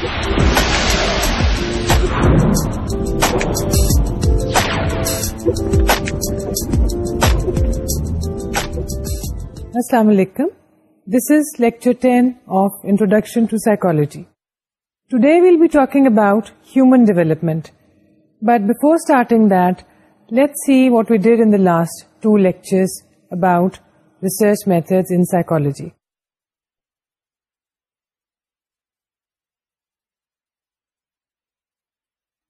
السلام علیکم this is lecture ten of introduction to psychology today we'll be talking about human development but before starting that let see what we did in last two lectures about research method in psychology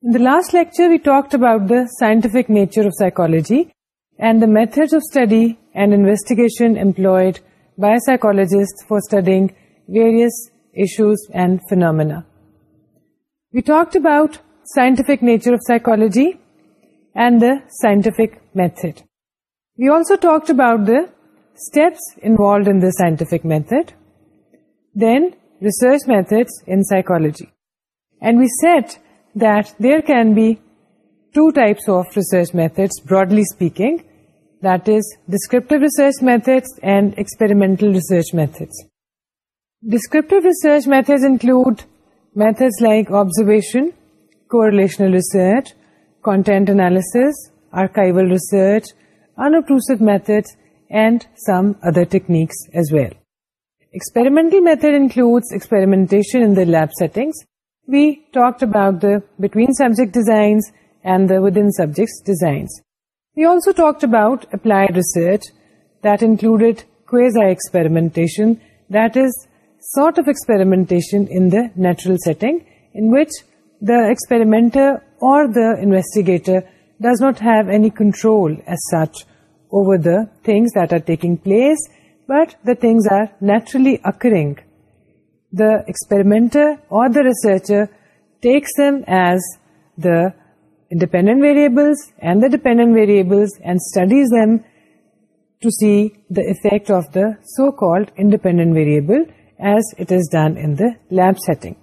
In the last lecture, we talked about the scientific nature of psychology and the methods of study and investigation employed by psychologists for studying various issues and phenomena. We talked about scientific nature of psychology and the scientific method. We also talked about the steps involved in the scientific method, then research methods in psychology. And we set that there can be two types of research methods, broadly speaking, that is, descriptive research methods and experimental research methods. Descriptive research methods include methods like observation, correlational research, content analysis, archival research, unobtrusive methods, and some other techniques as well. Experimental method includes experimentation in the lab settings, we talked about the between-subject designs and the within-subjects designs. We also talked about applied research that included quasi-experimentation, that is, sort of experimentation in the natural setting in which the experimenter or the investigator does not have any control as such over the things that are taking place, but the things are naturally occurring the experimenter or the researcher takes them as the dependent variables and the dependent variables and studies them to see the effect of the so-called independent variable as it is done in the lab setting.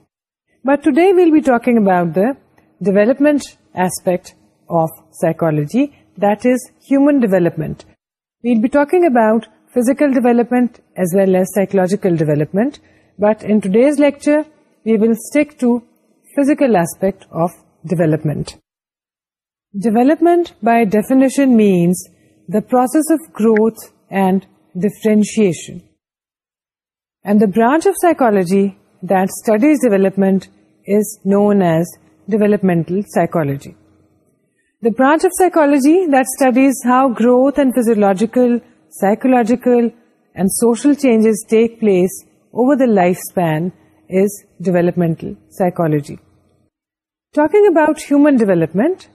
But today we'll be talking about the development aspect of psychology, that is human development. We'll be talking about physical development as well as psychological development. But in today's lecture, we will stick to physical aspect of development. Development by definition means the process of growth and differentiation. And the branch of psychology that studies development is known as developmental psychology. The branch of psychology that studies how growth and physiological, psychological, and social changes take place over the lifespan is developmental psychology. Talking about human development,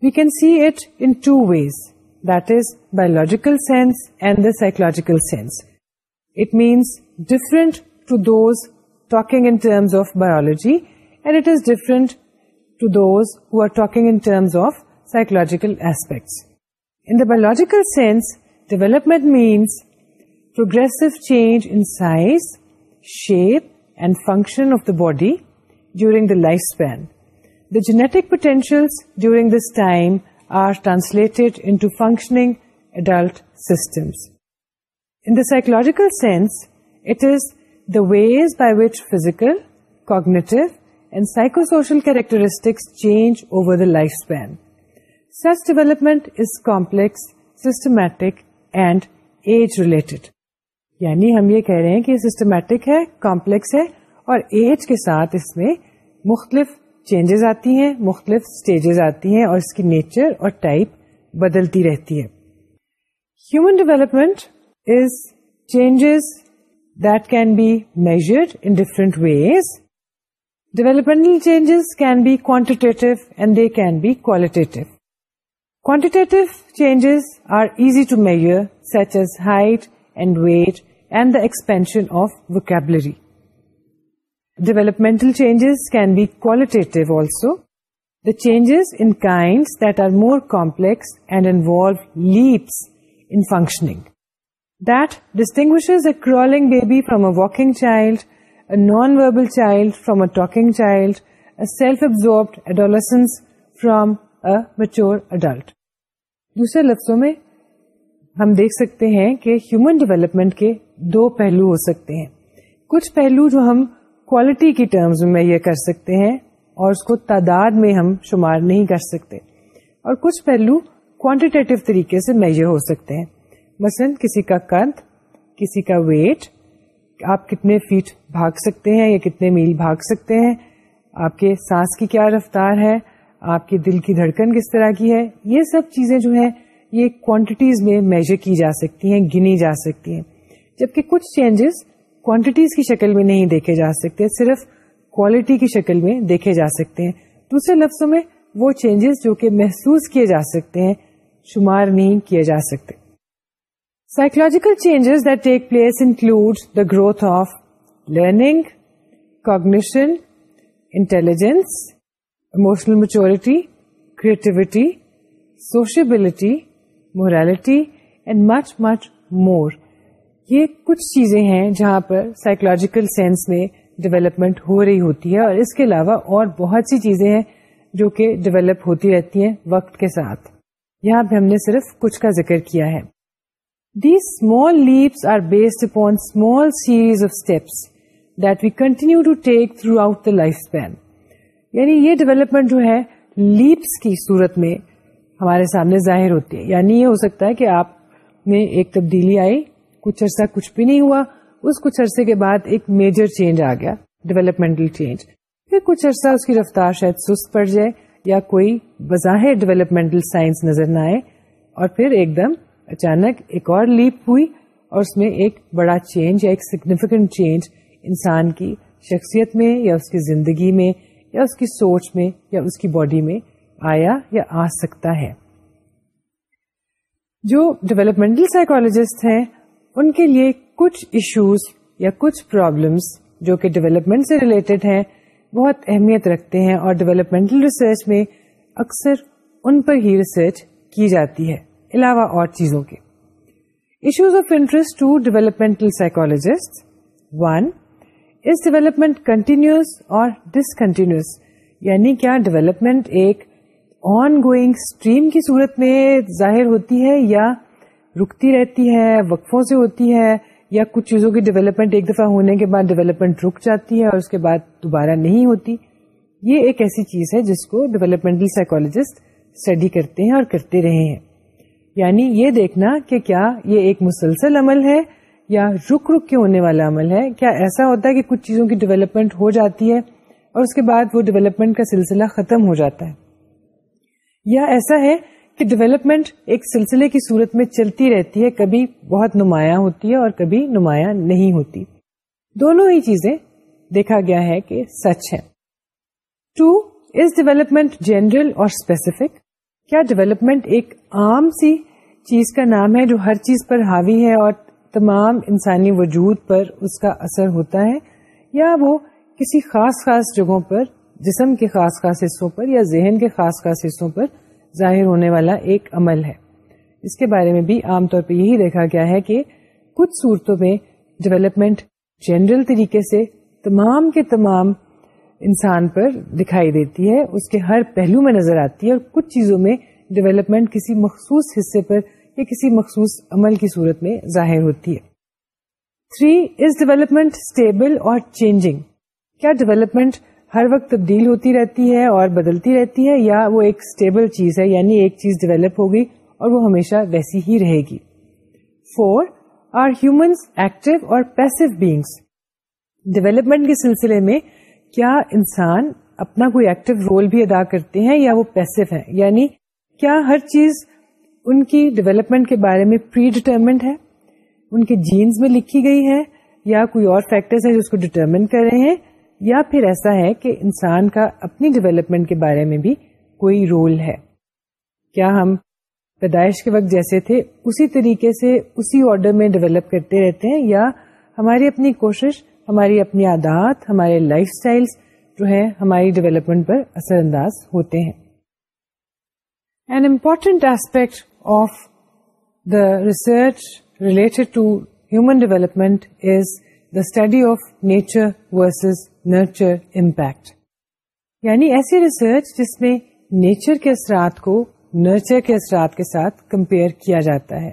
we can see it in two ways, that is, biological sense and the psychological sense. It means different to those talking in terms of biology, and it is different to those who are talking in terms of psychological aspects. In the biological sense, development means progressive change in size, shape, and function of the body during the lifespan. The genetic potentials during this time are translated into functioning adult systems. In the psychological sense, it is the ways by which physical, cognitive, and psychosocial characteristics change over the lifespan. Such development is complex, systematic, and age-related. یعنی ہم یہ کہہ رہے ہیں کہ systematic ہے complex ہے اور ایج کے ساتھ اس میں مختلف چینجز آتی ہیں مختلف اسٹیجز آتی ہیں اور اس کی نیچر اور ٹائپ بدلتی رہتی ہے human development is changes that can be measured in different ways developmental changes can be quantitative and they can be qualitative quantitative changes are easy to measure such as height and weight and the expansion of vocabulary developmental changes can be qualitative also the changes in kind that are more complex and involve leaps in functioning distinguish a crawling baby from a walking child a non verbal child from a talking child a self absorbed adolescence from adult دوسرے لفظوں میں ہم دیکھ سکتے ہیں کہ human development کے دو پہلو ہو سکتے ہیں کچھ پہلو جو ہم کوالٹی کی ٹرمز میں یہ کر سکتے ہیں اور اس کو تعداد میں ہم شمار نہیں کر سکتے اور کچھ پہلو کوانٹیٹیو طریقے سے میجر ہو سکتے ہیں مثلاً کسی کا کنت کسی کا ویٹ آپ کتنے فیٹ بھاگ سکتے ہیں یا کتنے میل بھاگ سکتے ہیں آپ کے سانس کی کیا رفتار ہے آپ کے دل کی دھڑکن کس طرح کی ہے یہ سب چیزیں جو ہیں یہ کوانٹیٹیز میں میجر کی جا سکتی ہیں گنی جا سکتی ہیں جبکہ کچھ چینجز کوانٹیٹیز کی شکل میں نہیں دیکھے جا سکتے صرف کوالٹی کی شکل میں دیکھے جا سکتے ہیں دوسرے لفظوں میں وہ چینجز جو کہ محسوس کیے جا سکتے ہیں شمار نہیں کیے جا سکتے psychological changes that take place include the growth of learning cognition intelligence emotional maturity creativity sociability morality and much much more یہ کچھ چیزیں ہیں جہاں پر سائیکولوجیکل سینس میں ڈیولپمنٹ ہو رہی ہوتی ہے اور اس کے علاوہ اور بہت سی چیزیں ہیں جو کہ ڈیولپ ہوتی رہتی ہیں وقت کے ساتھ یہاں پہ ہم نے صرف کچھ کا ذکر کیا ہے the small leaps are based upon small series of steps that we continue to take throughout the lifespan یعنی یہ ڈیولپمنٹ جو ہے لیپس کی صورت میں ہمارے سامنے ظاہر ہوتی ہے یعنی یہ ہو سکتا ہے کہ آپ میں ایک تبدیلی آئی کچھ عرصہ کچھ بھی نہیں ہوا اس کچھ عرصے کے بعد ایک میجر چینج آ گیا ڈیولپمنٹل چینج پھر کچھ عرصہ اس کی رفتار شاید سست پڑ جائے یا کوئی بظاہر ڈیولپمنٹل سائنس نظر نہ آئے اور پھر ایک دم اچانک ایک اور لیپ ہوئی اور اس میں ایک بڑا چینج یا ایک سگنیفیکینٹ چینج انسان کی شخصیت میں یا اس کی زندگی میں یا اس کی سوچ میں یا اس کی باڈی میں آیا یا آ سکتا ہے جو ڈیولپمنٹل سائیکولوجسٹ ہیں ان کے لیے کچھ ایشوز یا کچھ پرابلمس جو کہ ڈیولپمنٹ سے ریلیٹڈ ہیں بہت اہمیت رکھتے ہیں اور ڈیولپمنٹل ریسرچ میں اکثر ان پر ہی ریسرچ کی جاتی ہے علاوہ اور چیزوں کے issues of interest to developmental psychologist one is development continuous or discontinuous یعنی کیا ڈیولپمنٹ ایک آن گوئنگ اسٹریم کی صورت میں ظاہر ہوتی ہے یا رکتی رہتی ہے وقفوں سے ہوتی ہے یا کچھ چیزوں کی ڈیولپمنٹ ایک دفعہ ہونے کے بعد ڈیولپمنٹ رک جاتی ہے اور اس کے بعد دوبارہ نہیں ہوتی یہ ایک ایسی چیز ہے جس کو ڈیولپمنٹل سائیکولوجسٹ اسٹڈی کرتے ہیں اور کرتے رہے ہیں یعنی یہ دیکھنا کہ کیا یہ ایک مسلسل عمل ہے یا رک رک کے ہونے والا عمل ہے کیا ایسا ہوتا ہے کہ کچھ چیزوں کی ڈیولپمنٹ ہو جاتی ہے اور اس کے بعد وہ ڈیولپمنٹ کا سلسلہ ختم ہو جاتا ہے یا ایسا ہے کہ ڈیولپمنٹ ایک سلسلے کی صورت میں چلتی رہتی ہے کبھی بہت نمایاں ہوتی ہے اور کبھی نمایاں نہیں ہوتی دونوں ہی چیزیں دیکھا گیا ہے کہ سچ ہے two is development general or specific کیا ڈیولپمنٹ ایک عام سی چیز کا نام ہے جو ہر چیز پر حاوی ہے اور تمام انسانی وجود پر اس کا اثر ہوتا ہے یا وہ کسی خاص خاص جگہوں پر جسم کے خاص خاص حصوں پر یا ذہن کے خاص خاص حصوں پر ظاہر ہونے والا ایک عمل ہے اس کے بارے میں بھی عام طور پہ یہی دیکھا گیا ہے کہ کچھ صورتوں میں ڈیولپمنٹ جنرل طریقے سے تمام کے تمام انسان پر دکھائی دیتی ہے اس کے ہر پہلو میں نظر آتی ہے اور کچھ چیزوں میں ڈیولپمنٹ کسی مخصوص حصے پر یا کسی مخصوص عمل کی صورت میں ظاہر ہوتی ہے three is development stable or changing کیا ڈیولپمنٹ ہر وقت تبدیل ہوتی رہتی ہے اور بدلتی رہتی ہے یا وہ ایک اسٹیبل چیز ہے یعنی ایک چیز ڈیولپ ہوگی اور وہ ہمیشہ ویسی ہی رہے گی four are humans active or passive beings development کے سلسلے میں کیا انسان اپنا کوئی ایکٹیو رول بھی ادا کرتے ہیں یا وہ پیسو ہیں یعنی کیا ہر چیز ان کی ڈیویلپمنٹ کے بارے میں پری ڈیٹرمنٹ ہے ان کے جینس میں لکھی گئی ہے یا کوئی اور ہیں جو اس کو ڈیٹرمنٹ کر رہے ہیں یا پھر ایسا ہے کہ انسان کا اپنی ڈیولپمنٹ کے بارے میں بھی کوئی رول ہے کیا ہم پیدائش کے وقت جیسے تھے اسی طریقے سے اسی آرڈر میں ڈیولپ کرتے رہتے ہیں یا ہماری اپنی کوشش ہماری اپنی عادات ہمارے لائف اسٹائل جو ہے ہماری ڈیولپمنٹ پر اثر انداز ہوتے ہیں an important aspect of the research related to human development is the study of nature versus nurture impact یعنی ایسی ریسرچ جس میں نیچر کے اثرات کو نرچر کے اثرات کے ساتھ کمپیئر کیا جاتا ہے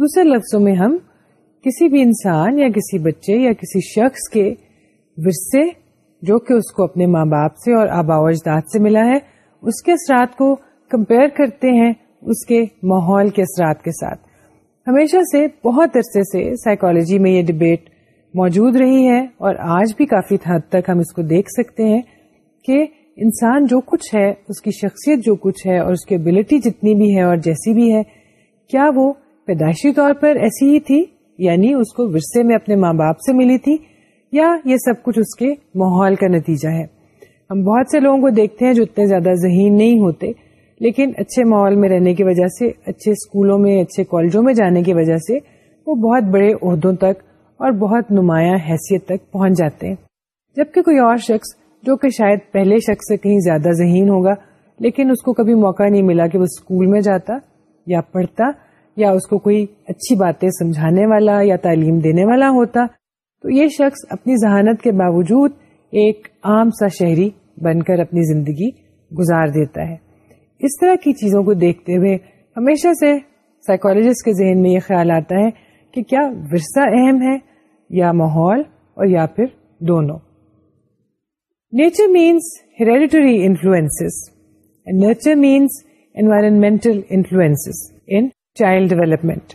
دوسرے لفظوں میں ہم کسی بھی انسان یا کسی بچے یا کسی شخص کے ورثے جو کہ اس کو اپنے ماں باپ سے اور آبا و اجداد سے ملا ہے اس کے اثرات کو کمپیئر کرتے ہیں اس کے ماحول کے اثرات کے ساتھ ہمیشہ سے بہت عرصے سے سائیکالوجی میں یہ ڈبیٹ موجود رہی ہے اور آج بھی کافی حد تک ہم اس کو دیکھ سکتے ہیں کہ انسان جو کچھ ہے اس کی شخصیت جو کچھ ہے اور اس کی ابلٹی جتنی بھی ہے اور جیسی بھی ہے کیا وہ پیدائشی طور پر ایسی ہی تھی یعنی اس کو ورثے میں اپنے ماں باپ سے ملی تھی یا یہ سب کچھ اس کے ماحول کا نتیجہ ہے ہم بہت سے لوگوں کو دیکھتے ہیں جو اتنے زیادہ ذہین نہیں ہوتے لیکن اچھے ماحول میں رہنے کی وجہ سے اچھے اسکولوں میں اچھے کالجوں میں جانے کی وجہ سے وہ بہت بڑے عہدوں تک اور بہت نمایاں حیثیت تک پہنچ جاتے ہیں جبکہ کوئی اور شخص جو کہ شاید پہلے شخص سے کہیں زیادہ ذہین ہوگا لیکن اس کو کبھی موقع نہیں ملا کہ وہ اسکول میں جاتا یا پڑھتا یا اس کو کوئی اچھی باتیں سمجھانے والا یا تعلیم دینے والا ہوتا تو یہ شخص اپنی ذہانت کے باوجود ایک عام سا شہری بن کر اپنی زندگی گزار دیتا ہے اس طرح کی چیزوں کو دیکھتے ہوئے ہمیشہ سے سائیکولوجسٹ کے ذہن میں یہ خیال آتا ہے کہ کیا ورثہ اہم ہے یا ماحول اور یا پھر دونوں nature means hereditary influence nature means environmental influence in child development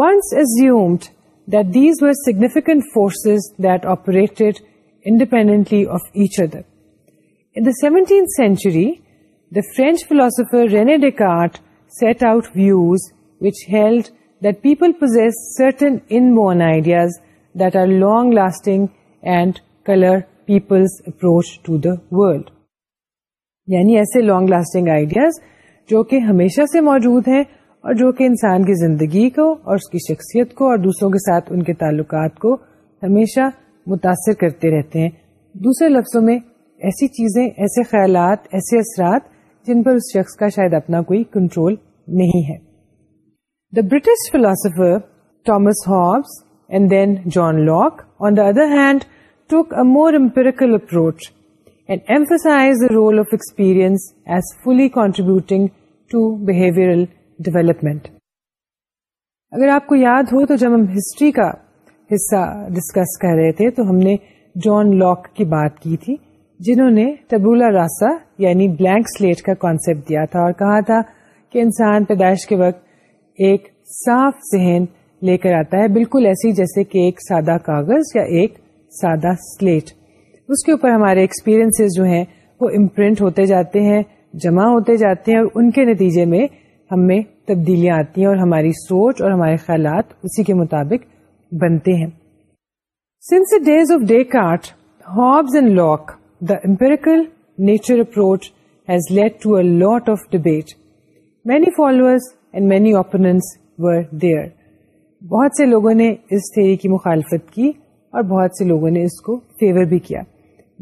once assumed that these were significant forces that operated independently of each other in the seventeen century the French philosopher René Descartes set out views which held that people possess certain in moon ideas لانونگسٹنگ colour people approach to the world یعنی ایسے long lasting ideas جو کہ ہمیشہ سے موجود ہیں اور جو کہ انسان کی زندگی کو اور اس کی شخصیت کو اور دوسروں کے ساتھ ان کے تعلقات کو ہمیشہ متاثر کرتے رہتے ہیں دوسرے لفظوں میں ایسی چیزیں ایسے خیالات ایسے اثرات جن پر اس شخص کا شاید اپنا کوئی کنٹرول نہیں ہے the British philosopher Thomas Hobbes and then John Locke on the other hand took a more empirical approach and emphasize role of experience fully contributing to behavioural development اگر آپ کو یاد ہو تو جب ہم ہسٹری کا حصہ ڈسکس کر رہے تھے تو ہم نے جان لاک کی بات کی تھی جنہوں نے ٹبولا راسا یعنی بلینک سلیٹ کا کانسیپٹ دیا تھا اور کہا تھا کہ انسان پیدائش کے وقت ایک صاف ذہن لے کر آتا ہے بالکل ایسی جیسے کہ ایک سادہ کاغذ یا ایک سادہ سلیٹ اس کے اوپر ہمارے ایکسپیرئنس جو ہیں وہ امپرنٹ ہوتے جاتے ہیں جمع ہوتے جاتے ہیں اور ان کے نتیجے میں ہم میں تبدیلیاں آتی ہیں اور ہماری سوچ اور ہمارے خیالات اسی کے مطابق بنتے ہیں since days of Descartes Hobbes and Locke the empirical nature approach has led to a lot of debate many follower and many opponent were there بہت سے لوگوں نے اس تھیری کی مخالفت کی اور بہت سے لوگوں نے اس کو فیور بھی کیا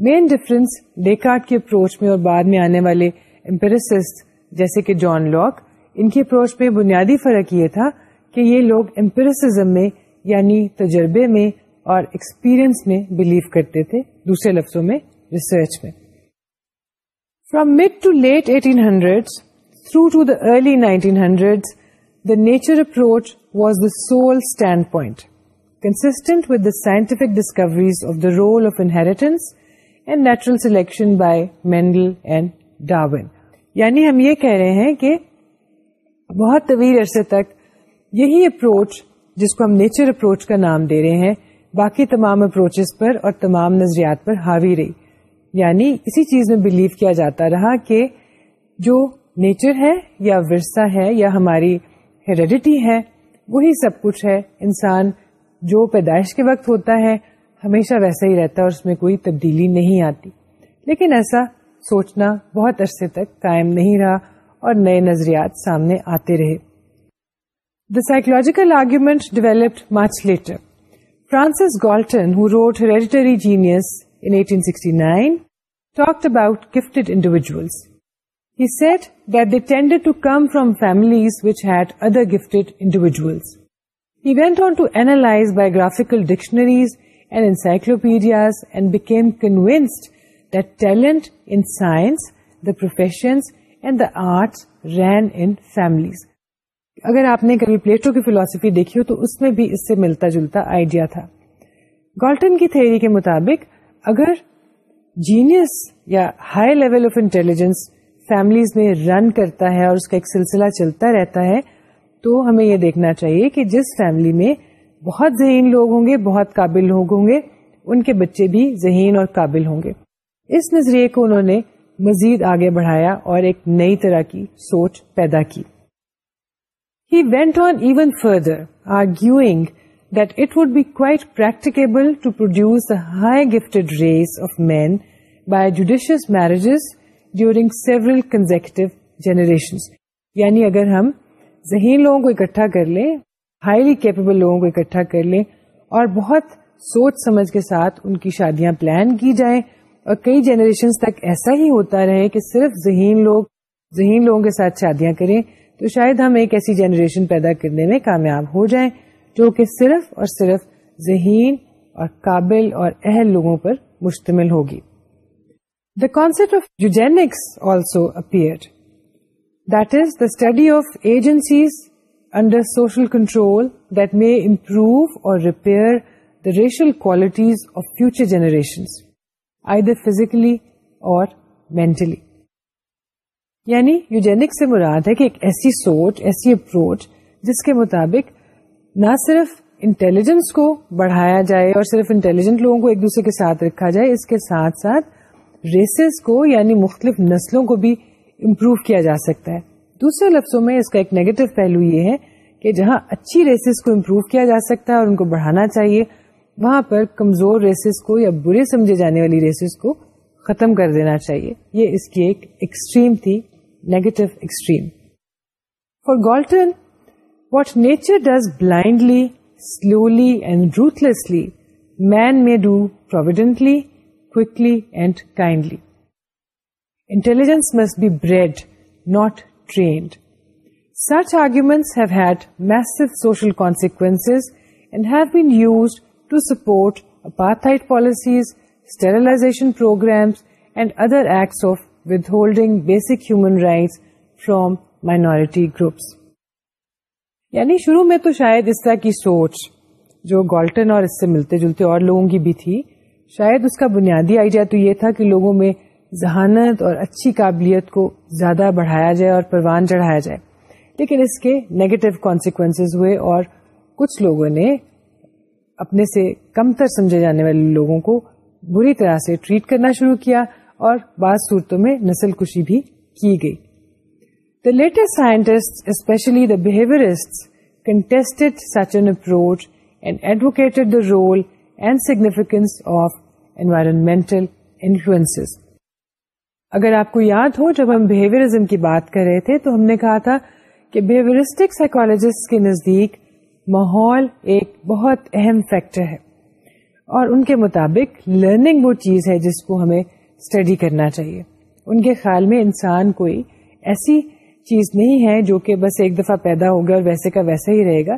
مین ڈفرنس ڈیکارٹ کے اپروچ میں اور بعد میں آنے والے امپیرسٹ جیسے کہ جان لاک ان کے اپروچ میں بنیادی فرق یہ تھا کہ یہ لوگ امپیرسزم میں یعنی تجربے میں اور ایکسپیرئنس میں بلیو کرتے تھے دوسرے لفظوں میں ریسرچ میں from mid to late eighteen hundred through to the early nineteen hundred the nature approach sole the sole standpoint scientific with the the discoveries of the role of selection selection by Mendel and یعنی ہم یہ کہہ رہے ہیں کہ بہت طویل عرصے تک یہی اپروچ جس کو ہم نیچر اپروچ کا نام دے رہے ہیں باقی تمام اپروچز پر اور تمام نظریات پر حاوی رہی یعنی اسی چیز میں بلیو کیا جاتا رہا کہ جو نیچر ہے یا ورثہ ہے یا ہماری ہیریڈیٹی ہے وہی سب کچھ ہے انسان جو پیدائش کے وقت ہوتا ہے ہمیشہ ویسا ہی رہتا ہے اور اس میں کوئی تبدیلی نہیں آتی لیکن ایسا سوچنا بہت عرصے تک قائم نہیں رہا اور نئے نظریات سامنے آتے رہے the psychological developed much later Francis Galton wrote hereditary جیسٹین sixty nine talk about gifted individuals that they tended to come from families which had other gifted individuals. He went on to analyze biographical dictionaries and encyclopedias and became convinced that talent in science, the professions and the arts ran in families. اگر آپ نے کبھی Plato کی فلسفی دیکھی ہو تو اس میں بھی اس سے ملتا جلتا آئیڈیا تھا گالٹن کی تھیری کے مطابق اگر جینیس یا high level of intelligence families میں رن کرتا ہے اور اس کا ایک سلسلہ چلتا رہتا ہے تو ہمیں یہ دیکھنا چاہیے کہ جس فیملی میں بہت ذہین لوگ ہوں گے بہت قابل لوگ ہوں گے ان کے بچے بھی ذہین اور قابل ہوں گے اس نظریے کو انہوں نے مزید آگے بڑھایا اور ایک نئی طرح کی سوچ پیدا کی he went on even further arguing that it would be quite practicable to produce high gift race of men by judicious marriages during several consecutive generations یعنی اگر ہم ذہین لوگوں کو اکٹھا کر لیں ہائیلی کیپیبل لوگوں کو اکٹھا کر لیں اور بہت سوچ سمجھ کے ساتھ ان کی شادیاں پلان کی جائیں اور کئی جنریشن تک ایسا ہی ہوتا رہے کہ صرف ذہین لوگ ذہین لوگوں کے ساتھ شادیاں کریں تو شاید ہم ایک ایسی جنریشن پیدا کرنے میں کامیاب ہو جائیں جو کہ صرف اور صرف ذہین اور قابل اور اہل لوگوں پر مشتمل ہوگی the concept of eugenics also appeared. As the study of agencies under social control that may improve or repair the racial qualities of future future either physically or mentally یعنی یوجینک سے مراد ہے کہ ایک ایسی سوچ ایسی اپروچ جس کے مطابق نہ صرف انٹیلیجنس کو بڑھایا جائے اور صرف انٹیلیجنٹ لوگوں کو ایک دوسرے کے ساتھ رکھا جائے اس کے ساتھ ساتھ ریسز کو یعنی مختلف نسلوں کو بھی امپروو کیا جا سکتا ہے دوسرے لفظوں میں اس کا ایک نیگیٹو پہلو یہ ہے کہ جہاں اچھی ریسز کو امپروو کیا جا سکتا ہے اور ان کو بڑھانا چاہیے وہاں پر کمزور ریسز کو یا برے سمجھے جانے والی ریسز کو ختم کر دینا چاہیے یہ اس کی ایک ایکسٹریم تھی negative extreme for Galton what nature does blindly slowly and ruthlessly man may do providently quickly and kindly. Intelligence must be bred, not trained. Such arguments have had massive social consequences and have been used to support apartheid policies, sterilization programs and other acts of withholding basic human rights from minority groups. یعنی شروع میں تو شاید اس طرح کی سوچ جو Galton اور اس سے ملتے جلتے اور لوگوں کی بھی تھی شاید اس کا بنیادی آئیڈیا تو یہ تھا کہ لوگوں میں ذہانت اور اچھی قابلیت کو زیادہ بڑھایا جائے اور پروان چڑھایا جائے لیکن اس کے نیگیٹو کانسیکوینس ہوئے اور کچھ لوگوں نے اپنے سے کم تر سمجھے جانے والے لوگوں کو بری طرح سے ٹریٹ کرنا شروع کیا اور بعض صورتوں میں نسل کشی بھی کی گئی the latest scientist especially the role اگر آپ کو یاد ہو جب ہم بہیویئرزم کی بات کر رہے تھے تو ہم نے کہا تھا کہ کے نزدیک ماحول ایک بہت اہم فیکٹر ہے اور ان کے مطابق لرننگ وہ چیز ہے جس کو ہمیں اسٹڈی کرنا چاہیے ان کے خیال میں انسان کوئی ایسی چیز نہیں ہے جو کہ بس ایک دفعہ پیدا ہوگا اور ویسے کا ویسا ہی رہے گا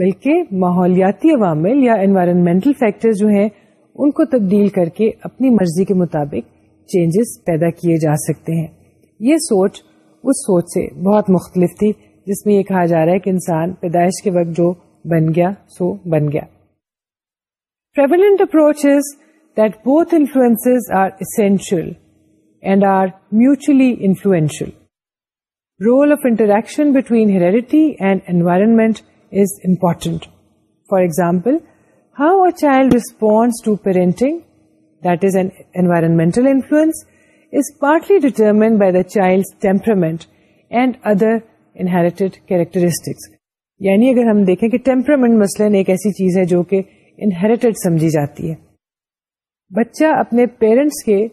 بلکہ ماحولیاتی عوامل یا انوائرمنٹل فیکٹر جو ہیں ان کو تبدیل کر کے اپنی مرضی کے مطابق چینجز پیدا کیے جا سکتے ہیں یہ سوچ اس سوچ سے بہت مختلف تھی جس میں یہ کہا جا رہا ہے کہ انسان پیدائش کے وقت جو بن گیا سو بن گیا are mutually influential role of interaction between heredity and environment for example how a child responds to parenting that is an environmental influence is partly determined by the child temperament and other inherited characteristics یعنی اگر ہم دیکھیں کہ temperament مثلاً ایک ایسی چیز ہے جو کہ انہیریٹیڈ سمجھی جاتی ہے بچہ اپنے پیرنٹس کے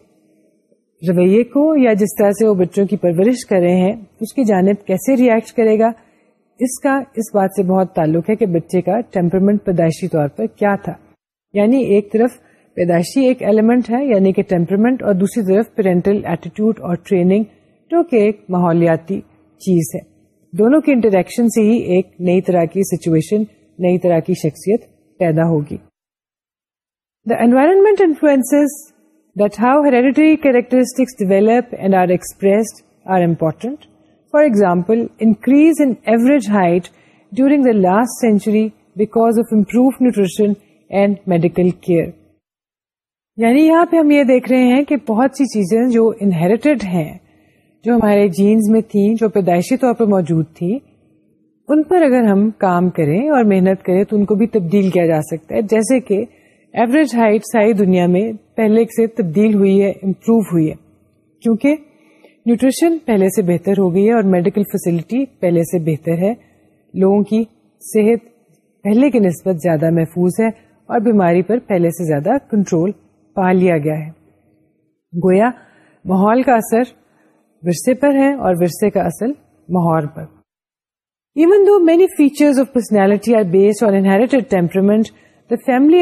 رویے کو یا جس طرح سے وہ بچوں کی پرورش کر رہے ہیں اس کی جانب کیسے ریئیکٹ کرے گا اس کا اس بات سے بہت تعلق ہے کہ بچے کا ٹیمپرمنٹ پیدائشی طور پر کیا تھا یعنی ایک طرف پیدائشی ایک ایلیمنٹ ہے یعنی کہ ٹیمپرمنٹ اور دوسری طرف پیرنٹل ایٹیٹیوڈ اور ٹریننگ جو کہ ایک ماحولیاتی چیز ہے دونوں کے انٹریکشن سے ہی ایک نئی طرح کی سچویشن نئی طرح کی شخصیت پیدا ہوگی the environment influence that how hereditary characteristics develop and are expressed are important for example, increase in average height during the last century because of improve nutrition and medical care یعنی یہاں پہ ہم یہ دیکھ رہے ہیں کہ بہت سی چیزیں جو انہیریٹیڈ ہیں جو ہمارے جینز میں تھیں جو پیدائشی طور پر موجود تھیں ان پر اگر ہم کام کریں اور محنت کریں تو ان کو بھی تبدیل کیا جا سکتا ہے جیسے کہ ایوریج ہائٹ ساری دنیا میں پہلے سے تبدیل ہوئی ہے امپروو ہوئی ہے کیونکہ نیوٹریشن پہلے سے بہتر ہو گئی ہے اور میڈیکل فیسلٹی پہلے سے بہتر ہے لوگوں کی صحت پہلے کے نسبت زیادہ محفوظ ہے اور بیماری پر پہلے سے زیادہ کنٹرول پا لیا گیا ہے گویا ماحول کا اثر ورثے پر ہے اور ورثے کا اصل ماحول پر even though many of personality are based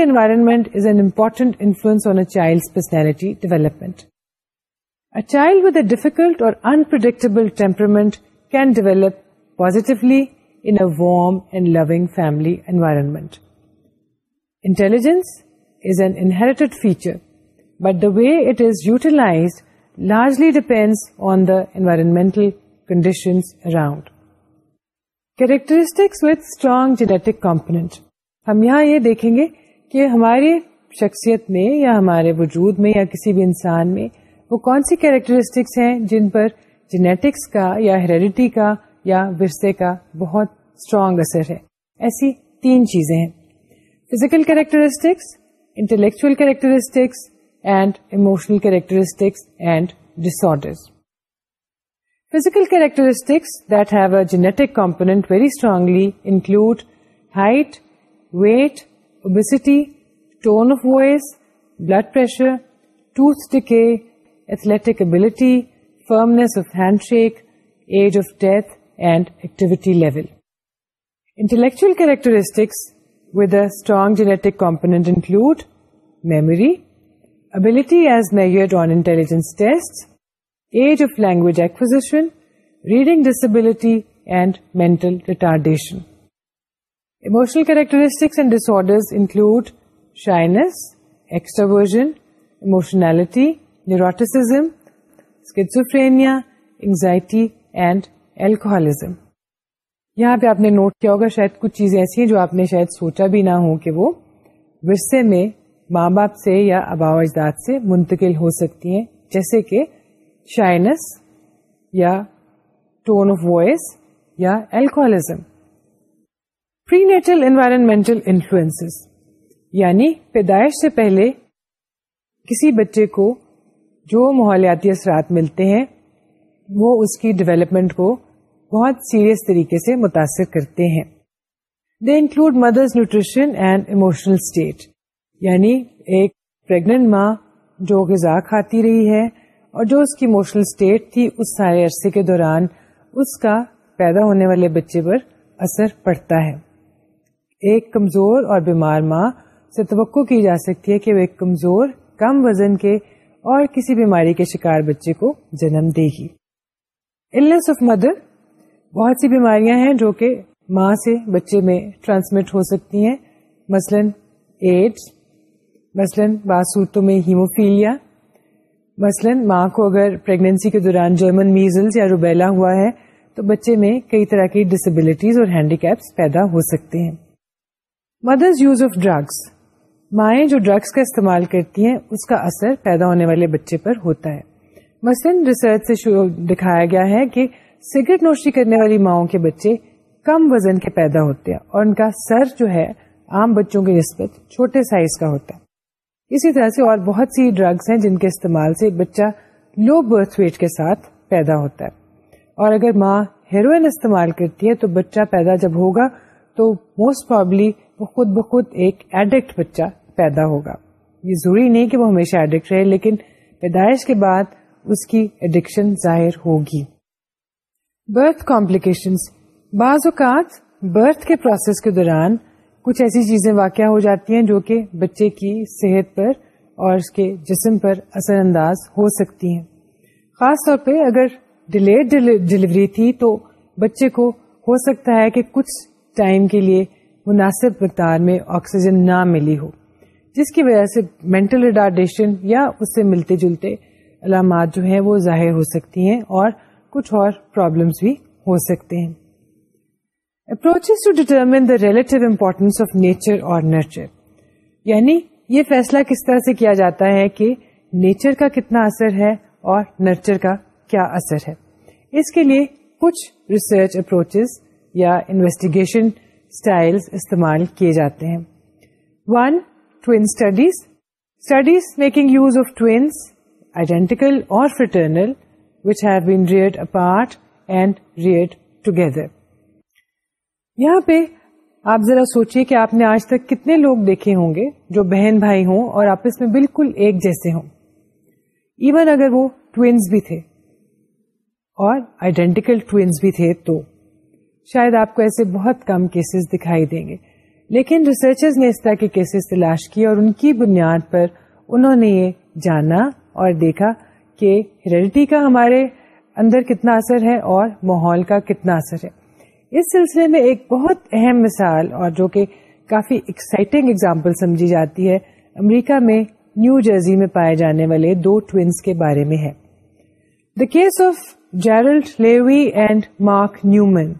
environment is an important influence on a child personality development A child with a difficult or unpredictable temperament can develop positively in a warm and loving family environment. Intelligence is an inherited feature, but the way it is utilized largely depends on the environmental conditions around. Characteristics with strong genetic component. ہم یہاں یہ دیکھیں گے کہ ہماری شخصیت میں یا ہمارے وجود میں یا کسی بھی انسان میں وہ کون سی کیریکٹرسٹکس ہیں جن پر جینیٹکس کا یا ہیریڈیٹی کا یا ورثے کا بہت اسٹرانگ اثر ہے ایسی تین چیزیں ہیں physical characteristics intellectual characteristics and characteristics and disorder physical characteristics that have a genetic component very strongly include height weight obesity tone of voice blood pressure tooth decay athletic ability, firmness of handshake, age of death, and activity level. Intellectual characteristics with a strong genetic component include memory, ability as measured on intelligence tests, age of language acquisition, reading disability, and mental retardation. Emotional characteristics and disorders include shyness, extroversion, emotionality, neuroticism, schizophrenia, anxiety and alcoholism. یہاں پہ آپ نے note کیا ہوگا شاید کچھ چیزیں ایسی ہیں جو آپ نے شاید سوچا بھی نہ ہو کہ وہ ورثے میں ماں باپ سے یا آبا اجداد سے منتقل ہو سکتی ہیں جیسے کہ شائنس یا ٹون آف وائس یا الکوہلزم پری نیچرل انوائرمنٹل انفلوئنس یعنی پیدائش سے پہلے کسی بچے کو جو ماحولیاتی اثرات ملتے ہیں وہ اس کی ڈیولپمنٹ کو بہت سیریس طریقے سے متاثر کرتے ہیں they include nutrition and state یعنی ایک ماں جو غذا کھاتی رہی ہے اور جو اس کی اموشنل اسٹیٹ تھی اس سارے عرصے کے دوران اس کا پیدا ہونے والے بچے پر اثر پڑتا ہے ایک کمزور اور بیمار ماں سے توقع کی جا سکتی ہے کہ وہ ایک کمزور کم وزن کے اور کسی بیماری کے شکار بچے کو جنم دے گی النس آف مدر بہت سی بیماریاں ہیں جو کہ ماں سے بچے میں ٹرانسمٹ ہو سکتی ہیں مثلا ایڈس بعض صورتوں میں ہیموفیلیا مثلا ماں کو اگر پریگنینسی کے دوران جرمن میزلز یا روبیلا ہوا ہے تو بچے میں کئی طرح کی ڈسبلٹیز اور ہینڈیکیپس پیدا ہو سکتے ہیں مدرز یوز آف ڈرگس مائیں جو ڈرگس کا استعمال کرتی ہیں اس کا اثر پیدا ہونے والے بچے پر ہوتا ہے مثلاً ریسرچ سے دکھایا گیا ہے کہ سگریٹ نوشی کرنے والی ماؤں کے بچے کم وزن کے پیدا ہوتے ہیں اور ان کا سر جو ہے عام بچوں کی نسبت چھوٹے سائز کا ہوتا ہے اسی طرح سے اور بہت سی ڈرگس ہیں جن کے استعمال سے بچہ لو برتھ ویٹ کے ساتھ پیدا ہوتا ہے اور اگر ماں ہیروئن استعمال کرتی ہے تو بچہ پیدا جب ہوگا تو موسٹ پرابلی وہ خود بخود ایک ایڈکٹ بچہ پیدا ہوگا یہ ضروری نہیں کہ وہ ہمیشہ ایڈکٹ رہے لیکن پیدائش کے بعد اس کی ایڈکشن ظاہر ہوگی برتھ کمپلیکیشن بعض اوقات برتھ کے پروسیس کے دوران کچھ ایسی چیزیں واقع ہو جاتی ہیں جو کہ بچے کی صحت پر اور اس کے جسم پر اثر انداز ہو سکتی ہیں خاص طور پہ اگر ڈیلیڈ ڈلیوری تھی تو بچے کو ہو سکتا ہے کہ کچھ ٹائم کے لیے مناسب مقدار میں آکسیجن نہ ملی ہو جس کی وجہ سے مینٹل ریڈارڈیشن یا اس سے ملتے جلتے علامات جو ہیں وہ ظاہر ہو سکتی ہیں اور کچھ اور پرابلمس بھی ہو سکتے ہیں approaches to determine the relative importance of nature اور نرچر یعنی یہ فیصلہ کس طرح سے کیا جاتا ہے کہ نیچر کا کتنا اثر ہے اور نرچر کا کیا اثر ہے اس کے لیے کچھ ریسرچ اپروچز یا انویسٹیگیشن اسٹائل استعمال کیے جاتے ہیں one twin studies studies making use of twins identical اور آپ ذرا سوچیے کہ آپ نے آج تک کتنے لوگ دیکھے ہوں گے جو بہن بھائی ہوں اور آپس میں بالکل ایک جیسے ہوں ایون اگر وہ ٹوینس بھی تھے اور آئیڈینٹیکل ٹوینس بھی تھے تو شاید آپ کو ایسے بہت کم کیسز دکھائی دیں گے لیکن ریسرچرز نے اس طرح کے کیسز تلاش کی اور ان کی بنیاد پر انہوں نے یہ جانا اور دیکھا کہ ہیریڈیٹی کا ہمارے اندر کتنا اثر ہے اور ماحول کا کتنا اثر ہے اس سلسلے میں ایک بہت اہم مثال اور جو کہ کافی ایکسائٹنگ اگزامپل سمجھی جاتی ہے امریکہ میں نیو جرزی میں پائے جانے والے دو ٹوینس کے بارے میں ہے the case of Gerald Levey and Mark Newman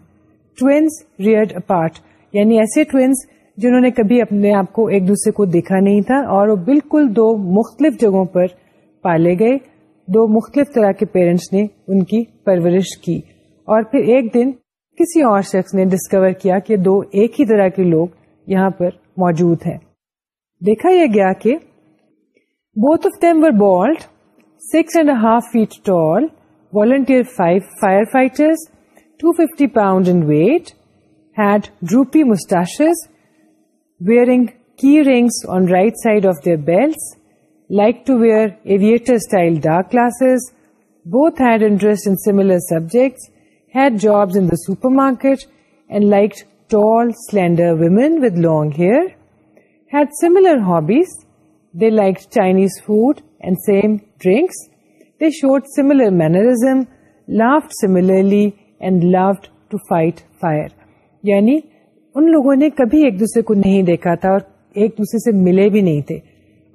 twins rear apart یعنی ایسے ٹوینس جنہوں نے کبھی اپنے آپ کو ایک دوسرے کو دیکھا نہیں تھا اور وہ بالکل دو مختلف جگہوں پر پالے گئے دو مختلف طرح کے پیرنٹس نے ان کی پرورش کی اور پھر ایک دن کسی اور شخص نے ڈسکور کیا کہ دو ایک ہی طرح کے لوگ یہاں پر موجود ہیں دیکھا یہ گیا کہ both of them were bald six and half feet tall volunteer five fire fighters two fifty pound weight had droopy moustaches wearing key rings on right side of their belts, like to wear aviator-style dark glasses, both had interest in similar subjects, had jobs in the supermarket, and liked tall, slender women with long hair, had similar hobbies. They liked Chinese food and same drinks. They showed similar mannerism, laughed similarly, and loved to fight fire. Yani ان لوگوں نے کبھی ایک دوسرے کو نہیں دیکھا تھا اور ایک دوسرے سے ملے بھی نہیں تھے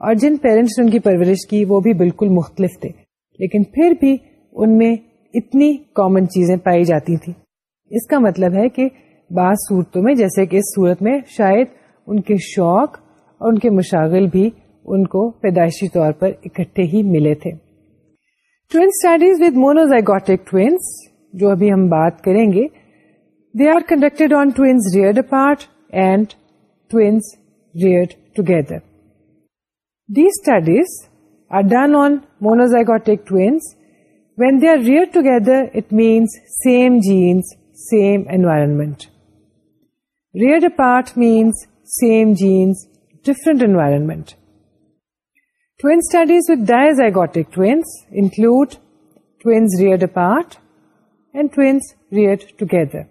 اور جن پیرنٹس نے ان کی پرورش کی وہ بھی بالکل مختلف تھے لیکن پھر بھی ان میں اتنی کامن چیزیں پائی جاتی تھی اس کا مطلب ہے کہ بعض صورتوں میں جیسے کہ اس صورت میں شاید ان کے شوق اور ان کے مشاغل بھی ان کو پیدائشی طور پر اکٹھے ہی ملے تھے twin studies with monozygotic twins جو ابھی ہم بات کریں گے They are conducted on twins reared apart and twins reared together. These studies are done on monozygotic twins. When they are reared together, it means same genes, same environment. Reared apart means same genes, different environment. Twin studies with dizygotic twins include twins reared apart and twins reared together.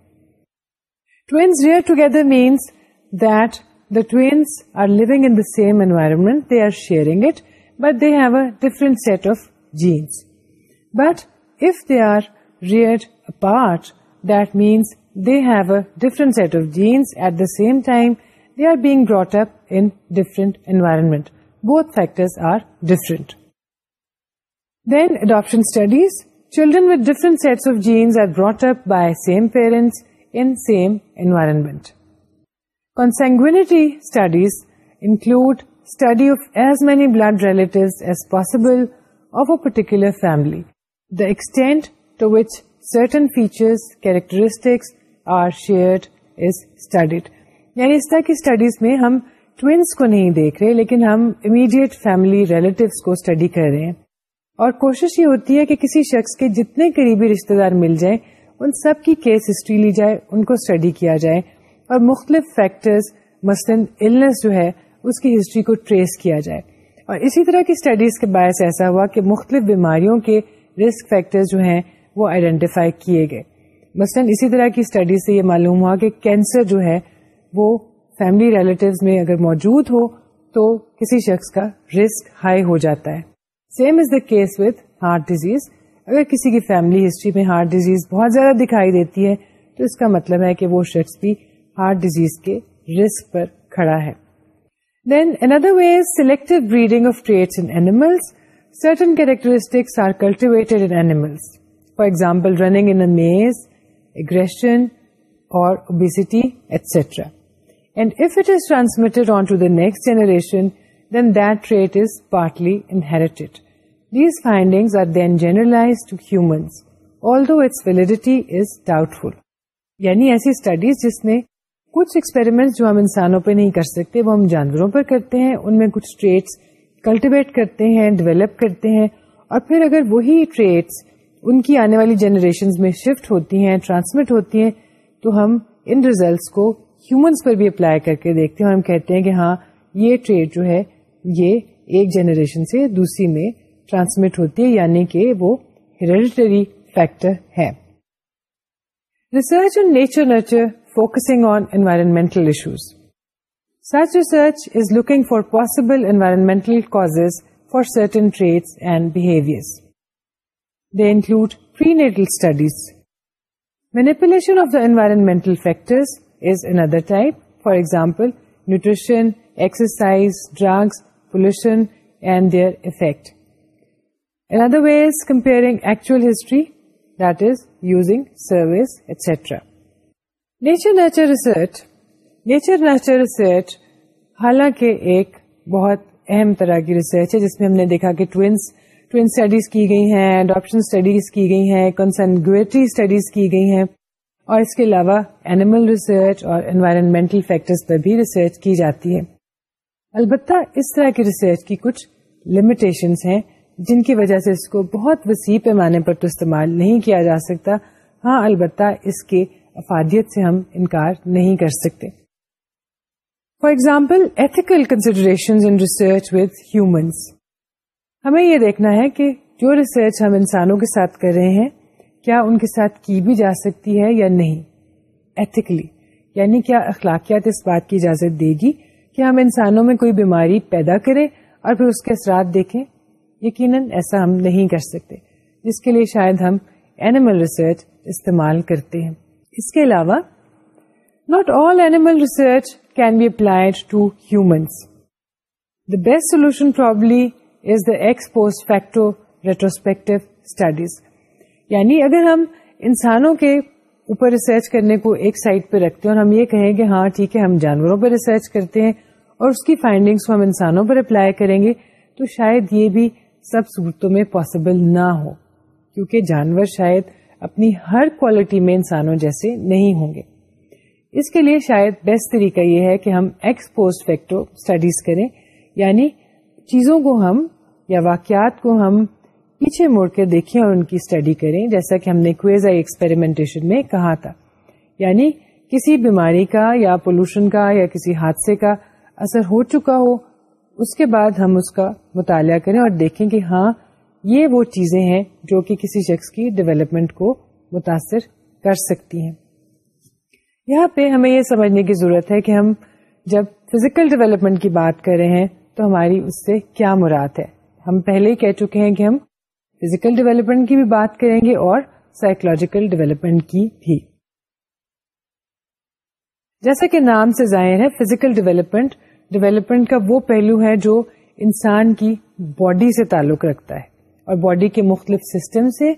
Twins rear together means that the twins are living in the same environment, they are sharing it, but they have a different set of genes. But if they are reared apart, that means they have a different set of genes. At the same time, they are being brought up in different environment. Both factors are different. Then adoption studies. Children with different sets of genes are brought up by same parents. Same environment kinship studies include study of as many blood relative as possible of a particular family the extent to which certain features characteristics are share یعنی اس طرح کی studies میں ہم twins کو نہیں دیکھ رہے لیکن ہم امیڈیٹ فیملی ریلیٹو کو اسٹڈی کر رہے ہیں اور کوشش یہ ہوتی ہے کہ کسی شخص کے جتنے قریبی رشتے دار مل جائے ان سب کی کیس ہسٹری لی جائے ان کو اسٹڈی کیا جائے اور مختلف فیکٹرز مثلاً النس جو ہے اس کی ہسٹری کو ٹریس کیا جائے اور اسی طرح کی اسٹڈیز کے باعث ایسا ہوا کہ مختلف بیماریوں کے رسک فیکٹر جو ہیں وہ آئیڈینٹیفائی کیے گئے مثلاً اسی طرح کی اسٹڈیز سے یہ معلوم ہوا کہ کینسر جو ہے وہ فیملی ریلیٹیوز میں اگر موجود ہو تو کسی شخص کا رسک ہائی ہو جاتا ہے same is the case with heart disease اگر کسی کی فیملی ہسٹری میں ہارٹ ڈیزیز بہت زیادہ دکھائی دیتی ہے تو اس کا مطلب ہے کہ وہ شخص بھی ہارٹ ڈیزیز کے رسک پر کھڑا ہے then under way select breeding of traits in certain characteristics are cultivate animal for example running maze aggression اور obesity transmitted on it is transmitted generation then that trait is partly inherited. These finding are then generalize to humans validity is doubtful یعنی ایسی studies جس نے کچھ experiment جو ہم انسانوں پہ نہیں کر سکتے وہ ہم جانوروں پر کرتے ہیں ان میں کچھ ٹریڈ کلٹیویٹ کرتے ہیں ڈیولپ کرتے ہیں اور پھر اگر وہی ٹریڈس ان کی آنے والی جنریشن میں شفٹ ہوتی ہیں ٹرانسمٹ ہوتی ہیں تو ہم ان ریزلٹس کو ہیومنس پر بھی اپلائی کر کے دیکھتے ہیں اور ہم کہتے ہیں کہ ہاں یہ ٹریڈ جو ہے یہ ایک جنریشن سے دوسری میں ٹرانسمٹ ہوتی ہے یعنی کہ وہ ہیریڈیٹری فیکٹر ہے research on nature focusing on environmental issues such research is looking for possible environmental environmental for certain trait and behaviour studies manipulation of the environmental factors is under type for example nutrition exercise drugs pollution and their effect way way comparing actual history that is using surveys etcetera nature nature research nature nature research حالانکہ ایک بہت اہم طرح کی research ہے جس میں ہم نے دیکھا کہ اسٹڈیز کی گئی ہیں اڈاپشن اسٹڈیز کی گئی ہیں کنسنگویٹری اسٹڈیز کی گئی ہیں اور اس کے علاوہ اینیمل ریسرچ اور انوائرمنٹل فیکٹرز پر بھی ریسرچ کی جاتی ہے البتہ اس طرح کی ریسرچ کی کچھ لمیٹیشنس ہیں جن کی وجہ سے اس کو بہت وسیع پیمانے پر تو استعمال نہیں کیا جا سکتا ہاں البتہ اس کے افادیت سے ہم انکار نہیں کر سکتے for example ethical consideration in research with humans ہمیں یہ دیکھنا ہے کہ جو ریسرچ ہم انسانوں کے ساتھ کر رہے ہیں کیا ان کے ساتھ کی بھی جا سکتی ہے یا نہیں ایتھیکلی یعنی کیا اخلاقیات اس بات کی اجازت دے گی کہ ہم انسانوں میں کوئی بیماری پیدا کریں اور پھر اس کے اثرات دیکھیں یقیناً ایسا ہم نہیں کر سکتے جس کے لیے شاید ہم اینیمل ریسرچ استعمال کرتے ہیں اس کے علاوہ not all animal research can be applied to humans the best solution probably is the ex post facto retrospective studies یعنی اگر ہم انسانوں کے اوپر ریسرچ کرنے کو ایک سائڈ پہ رکھتے ہیں اور ہم یہ کہیں کہ ہاں ٹھیک ہے ہم جانوروں پہ ریسرچ کرتے ہیں اور اس کی فائنڈنگس کو ہم انسانوں پر اپلائی کریں گے تو شاید یہ بھی سب صورتوں میں پاسبل نہ ہو کیونکہ جانور شاید اپنی ہر کوالٹی میں انسانوں جیسے نہیں ہوں گے اس کے لیے شاید بیسٹ طریقہ یہ ہے کہ ہم ایکس پوسٹ فیکٹو اسٹڈیز کریں یعنی چیزوں کو ہم یا واقعات کو ہم پیچھے مڑ کے دیکھیں اور ان کی اسٹڈی کریں جیسا کہ ہم نے کوئی ایکسپیریمنٹیشن میں کہا تھا یعنی کسی بیماری کا یا پولوشن کا یا کسی حادثے کا اثر ہو چکا ہو اس کے بعد ہم اس کا مطالعہ کریں اور دیکھیں کہ ہاں یہ وہ چیزیں ہیں جو کہ کسی شخص کی ڈیولپمنٹ کو متاثر کر سکتی ہیں یہاں پہ ہمیں یہ سمجھنے کی ضرورت ہے کہ ہم جب فزیکل ڈیولپمنٹ کی بات کر رہے ہیں تو ہماری اس سے کیا مراد ہے ہم پہلے ہی کہہ چکے ہیں کہ ہم فزیکل ڈیولپمنٹ کی بھی بات کریں گے اور سائیکولوجیکل ڈیولپمنٹ کی بھی جیسا کہ نام سے ظاہر ہے فزیکل ڈیولپمنٹ ڈیولپمنٹ کا وہ پہلو ہے جو انسان کی باڈی سے تعلق رکھتا ہے اور باڈی کے مختلف سسٹم سے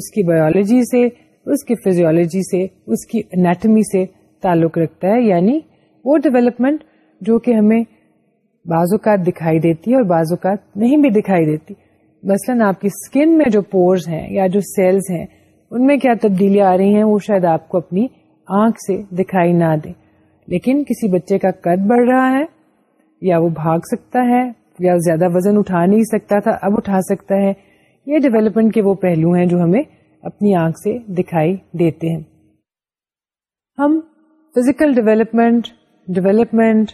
اس کی بایولوجی سے اس کی فزیولوجی سے اس کی انیٹمی سے تعلق رکھتا ہے یعنی وہ ڈیولپمنٹ جو کہ ہمیں بعض اوقات دکھائی دیتی ہے اور بعض اوقات نہیں بھی دکھائی دیتی مثلا آپ کی اسکن میں جو پورز ہیں یا جو سیلز ہیں ان میں کیا تبدیلیاں آ رہی ہیں وہ شاید آپ کو اپنی آنکھ سے دکھائی نہ دے لیکن کسی بچے کا قد بڑھ رہا ہے یا وہ بھاگ سکتا ہے یا زیادہ وزن اٹھا نہیں سکتا تھا اب اٹھا سکتا ہے یہ ڈیولپمنٹ کے وہ پہلو ہیں جو ہمیں اپنی آنکھ سے دکھائی دیتے ہیں ہم physical development development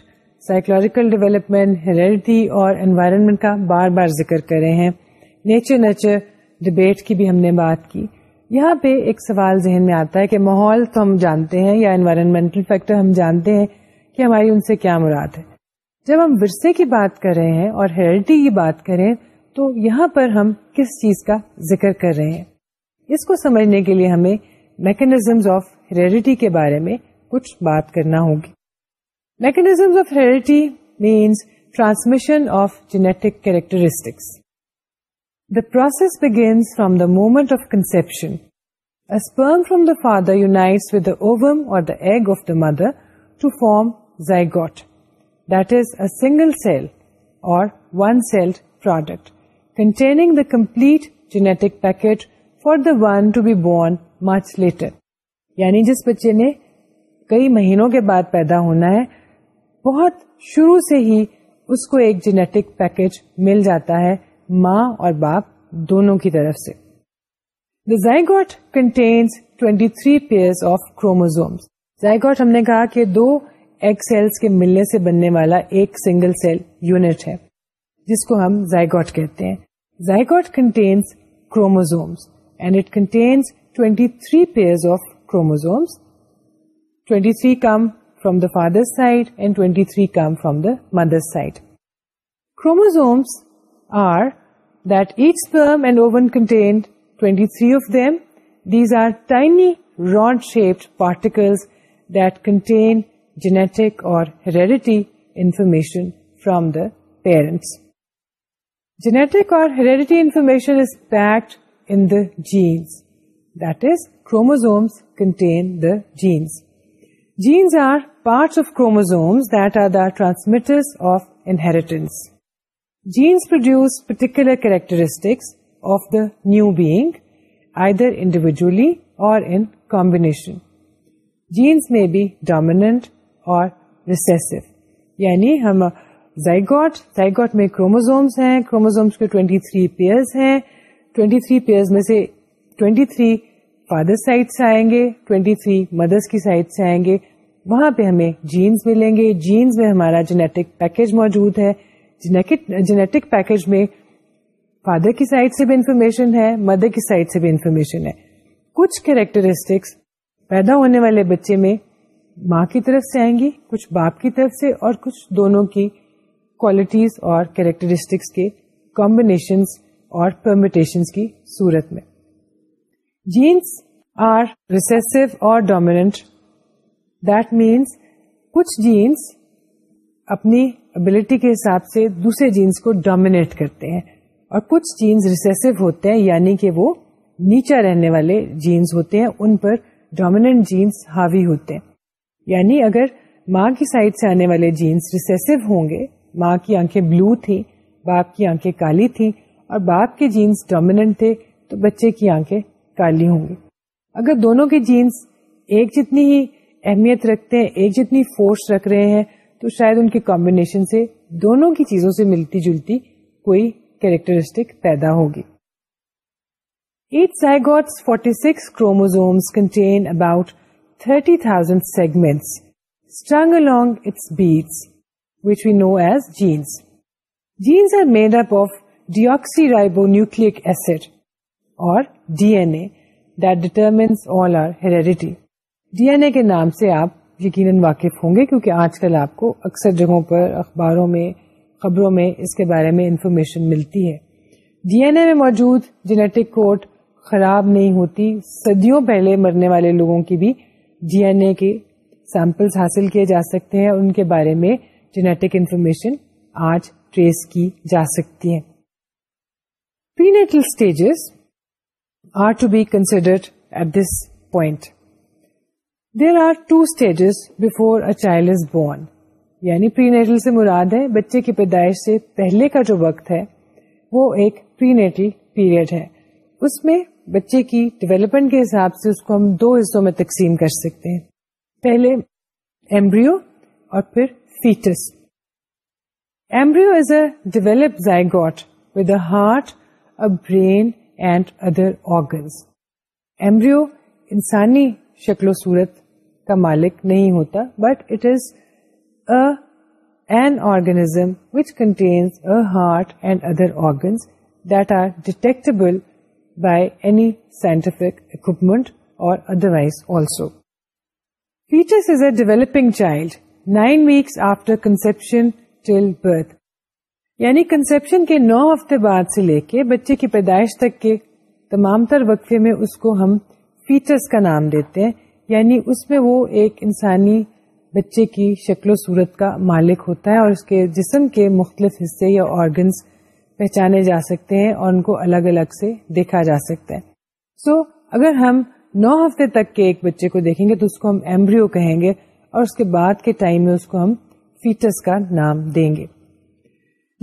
psychological development heredity اور انوائرمنٹ کا بار بار ذکر کر رہے ہیں نیچر نیچر ڈبیٹ کی بھی ہم نے بات کی یہاں پہ ایک سوال ذہن میں آتا ہے کہ ماحول تو ہم جانتے ہیں یا انوائرمنٹل فیکٹر ہم جانتے ہیں کہ ہماری ان سے کیا مراد ہے جب ہم ورثے کی بات کر رہے ہیں اور ہیریڈیٹی کی بات کریں تو یہاں پر ہم کس چیز کا ذکر کر رہے ہیں اس کو سمجھنے کے لیے ہمیں میکنیزمز آف ہیریڈیٹی کے بارے میں کچھ بات کرنا ہوگی mechanisms of heredity means transmission of genetic characteristics the process begins from the moment of conception sperm from the father you with the ovum or the egg of the mother to form zygote single cell اور بہت شروع سے ہی اس کو ایک genetic package مل جاتا ہے ماں اور باپ دونوں کی طرف سے the zygote contains 23 three pair of zygote ہم نے کہا کہ دو ایک سیلز کے ملنے سے بننے والا ایک سنگل سیل یونٹ ہے جس کو ہم زائگوٹ زائگوٹ کہتے ہیں contains chromosomes and it contains 23 three pair of chromosomes twenty three come from the father side and twenty three come from the chromosomes are and own content twenty three of them these are tiny rod shaped particles that contain genetic or heredity information from the parents. Genetic or heredity information is packed in the genes. That is, chromosomes contain the genes. Genes are parts of chromosomes that are the transmitters of inheritance. Genes produce particular characteristics of the new being, either individually or in combination. Genes may be dominant اور recessive یعنی ہم zygote zygote میں chromosomes ہیں chromosomes کے 23 three pairs ہیں 23 three pairs میں سے 23 three father سے آئیں گے 23 تھری مدرس کی سائڈ سے آئیں گے وہاں پہ ہمیں جینس ملیں گے جینس میں ہمارا جینیٹک پیکج موجود ہے جینیٹک پیکج میں فادر کی سائڈ سے بھی انفارمیشن ہے مدر کی سائڈ سے بھی انفارمیشن ہے کچھ کیریکٹرسٹکس پیدا ہونے والے بچے میں ماں کی طرف سے آئیں گی کچھ باپ کی طرف سے اور کچھ دونوں کی کوالٹیز اور کیریکٹرسٹکس کے کامبینیشنس اور پرمیٹیشن کی صورت میں genes are recessive or dominant that means کچھ جینس اپنی ابلٹی کے حساب سے دوسرے جینس کو ڈومینیٹ کرتے ہیں اور کچھ جینس ریسیسو ہوتے ہیں یعنی کہ وہ نیچا رہنے والے جینس ہوتے ہیں ان پر ڈومیننٹ جینس ہاوی ہوتے ہیں یعنی اگر ماں کی سائڈ سے آنے والے جینس ریسیسو ہوں گے ماں کی آنکھیں بلو تھی باپ کی آنکھیں کالی تھی اور باپ کے جینس ڈومیننٹ تھے تو بچے کی آنکھیں کالی ہوں گی اگر دونوں کے جینس ایک جتنی ہی اہمیت رکھتے ہیں ایک جتنی فورس رکھ رہے ہیں تو شاید ان کے کمبینیشن سے دونوں کی چیزوں سے ملتی جلتی کوئی کیریکٹرسٹک پیدا ہوگی at zygotes forty six chromosomes contain about thirty تھازویٹ D N A کے نام سے آپ یقیناً واقف ہوں گے کیونکہ آج کل آپ کو اکثر جگہوں پر اخباروں میں خبروں میں اس کے بارے میں انفارمیشن ملتی ہے ڈی این اے میں موجود جینیٹک کوڈ خراب نہیں ہوتی صدیوں پہلے مرنے والے لوگوں کی بھی ڈی جی این اے کے سیمپلس حاصل کیے جا سکتے ہیں ان کے بارے میں جینیٹک انفارمیشن آج ٹریس کی جا سکتی ہے stages stages are are to to be considered at this point there before a child is born یعنی سے مراد ہے بچے کی پیدائش سے پہلے کا جو وقت ہے وہ ایک پرینیٹل پیریڈ ہے اس میں بچے کی ڈیولپمنٹ کے حساب سے اس کو ہم دو حصوں میں تقسیم کر سکتے ہیں پہلے ایمبریو اور پھر foetus embryo develop a heart a brain and other organs embryo انسانی شکل و صورت کا مالک نہیں ہوتا but it is an organism which contains a heart and other organs that are detectable otherwise also a is a developing child nine weeks after conception یعنی conception کے نو ہفتے بعد سے لے کے بچے کی پیدائش تک کے تمام تر وقفے میں اس کو ہم فیچرس کا نام دیتے ہیں یعنی اس میں وہ ایک انسانی بچے کی شکل و صورت کا مالک ہوتا ہے اور اس کے جسم کے مختلف حصے یا آرگنس پہچانے جا سکتے ہیں اور ان کو الگ الگ سے دیکھا جا سکتا ہے سو so, اگر ہم نو ہفتے تک کے ایک بچے کو دیکھیں گے تو اس کو ہم ایمبریو کہیں گے اور اس کے بعد کے ٹائم میں اس کو ہم فیٹس کا نام دیں گے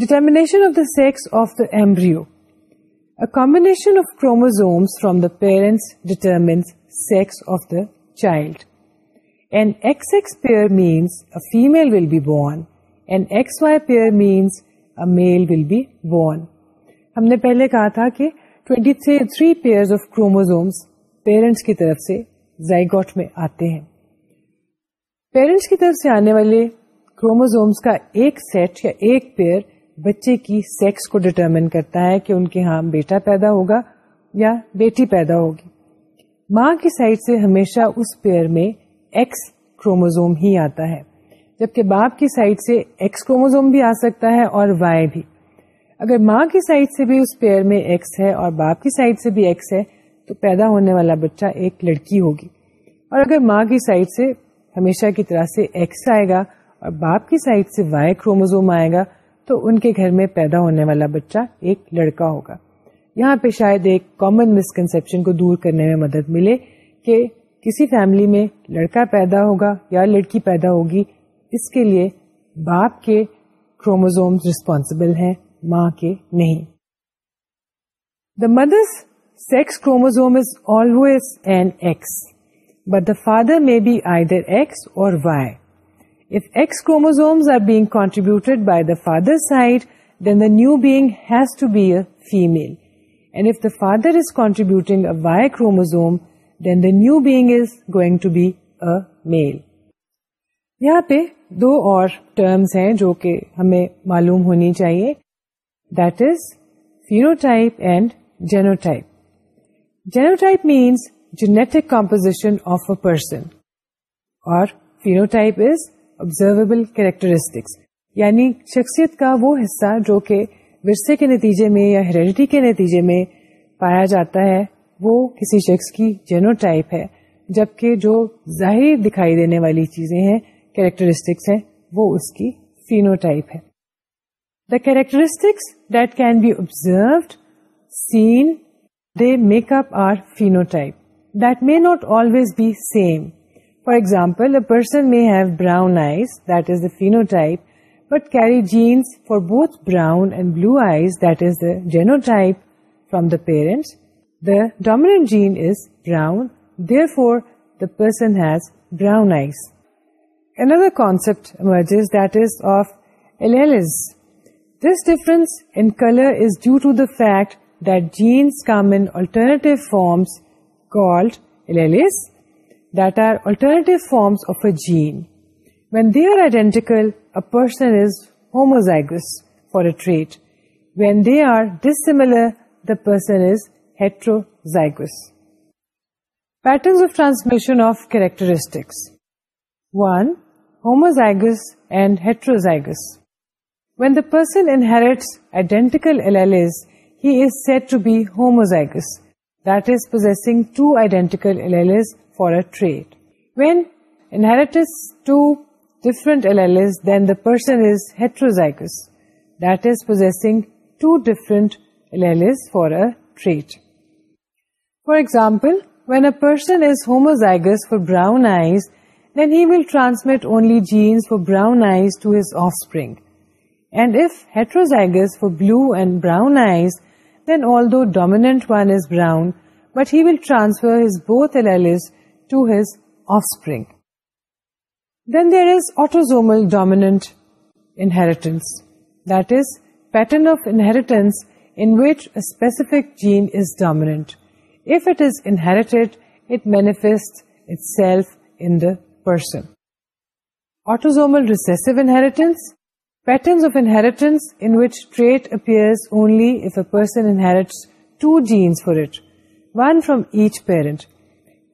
determination of the sex of the embryo combination of chromosomes from the parents determines sex of the child and X pair means female will be born and X Y pair means male will be born ہم نے پہلے کہا تھا کہ twenty three pair of chromosomes parents کی طرف سے zygote میں آتے ہیں پیرنٹس کی طرف سے آنے والے کروموزومس کا ایک سیٹ یا ایک پیئر بچے کی سیکس کو ڈٹرمن کرتا ہے کہ ان کے ہاں بیٹا پیدا ہوگا یا بیٹی پیدا ہوگی ماں کی سائڈ سے ہمیشہ اس پیئر میں ایکس کروموزوم ہی آتا ہے جبکہ باپ کی سائڈ سے ایکس کروموزوم بھی آ سکتا ہے اور وائی بھی اگر ماں کی سائڈ سے بھی اس پیئر میں ایکس ہے اور باپ کی سائڈ سے بھی ایکس ہے تو پیدا ہونے والا بچہ ایک لڑکی ہوگی اور اگر ماں کی سائڈ سے ہمیشہ کی طرح سے ایکس آئے گا اور باپ کی سائڈ سے وائی کروموزوم آئے گا تو ان کے گھر میں پیدا ہونے والا بچہ ایک لڑکا ہوگا یہاں پہ شاید ایک کامن مسکنسپشن کو دور کرنے میں مدد ملے کہ کسی فیملی میں لڑکا پیدا ہوگا یا لڑکی پیدا ہوگی اس کے لیے باپ کے کروموزوم ریسپونسبل ہے ماں کے نہیں the mother's sex chromosome is always an X but the father may be either X or Y if X وائیسومس are being contributed by the father side then the new being has to be a female and if the father is contributing a Y chromosome then the new being is going to be a male یہاں پہ دو اور terms ہیں جو کہ ہمیں معلوم ہونی چاہیے that is phenotype and genotype genotype means genetic composition of a person اور فیوٹائپ از آبزرویبل کیریکٹرسٹکس یعنی شخصیت کا وہ حصہ جو کہ ورثے کے نتیجے میں یا ہیریڈیٹی کے نتیجے میں پایا جاتا ہے وہ کسی شخص کی جینو ٹائپ ہے جبکہ جو ظاہر دکھائی دینے والی چیزیں ہیں کیریکٹرسٹکس ہے وہ اس کی فینو ٹائپ ہے the characteristics that can be observed seen they make up our phenotype that may not always be same for example a person may have brown eyes that is the phenotype but carry genes for both brown and blue eyes that is the genotype from the parents the dominant gene is brown therefore the person has brown eyes Another concept emerges, that is of alleles. This difference in color is due to the fact that genes come in alternative forms called alleles, that are alternative forms of a gene. When they are identical, a person is homozygous for a trait. When they are dissimilar, the person is heterozygous. Patterns of transmission of characteristics. 1 homozygous and heterozygous. When the person inherits identical alleles, he is said to be homozygous, that is, possessing two identical alleles for a trait. When inherits two different alleles, then the person is heterozygous, that is, possessing two different alleles for a trait. For example, when a person is homozygous for brown eyes then he will transmit only genes for brown eyes to his offspring. And if heterozygous for blue and brown eyes, then although dominant one is brown, but he will transfer his both alleles to his offspring. Then there is autosomal dominant inheritance, that is, pattern of inheritance in which a specific gene is dominant. If it is inherited, it manifests itself in the person. Autosomal recessive inheritance, patterns of inheritance in which trait appears only if a person inherits two genes for it, one from each parent.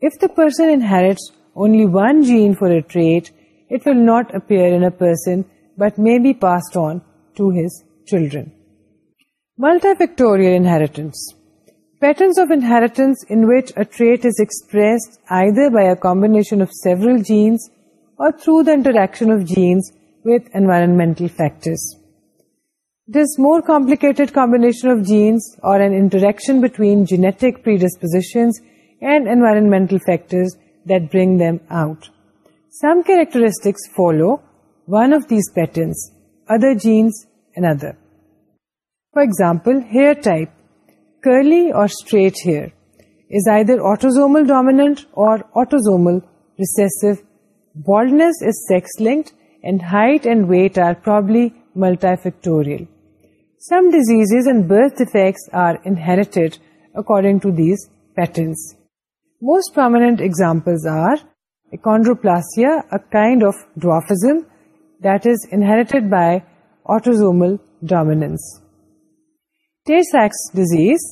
If the person inherits only one gene for a trait, it will not appear in a person but may be passed on to his children. Multifactorial inheritance. Patterns of inheritance in which a trait is expressed either by a combination of several genes or through the interaction of genes with environmental factors. This more complicated combination of genes or an interaction between genetic predispositions and environmental factors that bring them out. Some characteristics follow one of these patterns, other genes another. For example, hair type Curly or straight hair is either autosomal dominant or autosomal recessive. Baldness is sex-linked, and height and weight are probably multifactorial. Some diseases and birth defects are inherited according to these patterns. Most prominent examples are achondroplasia, a kind of dwarfism that is inherited by autosomal dominance. Tay-Sachs disease,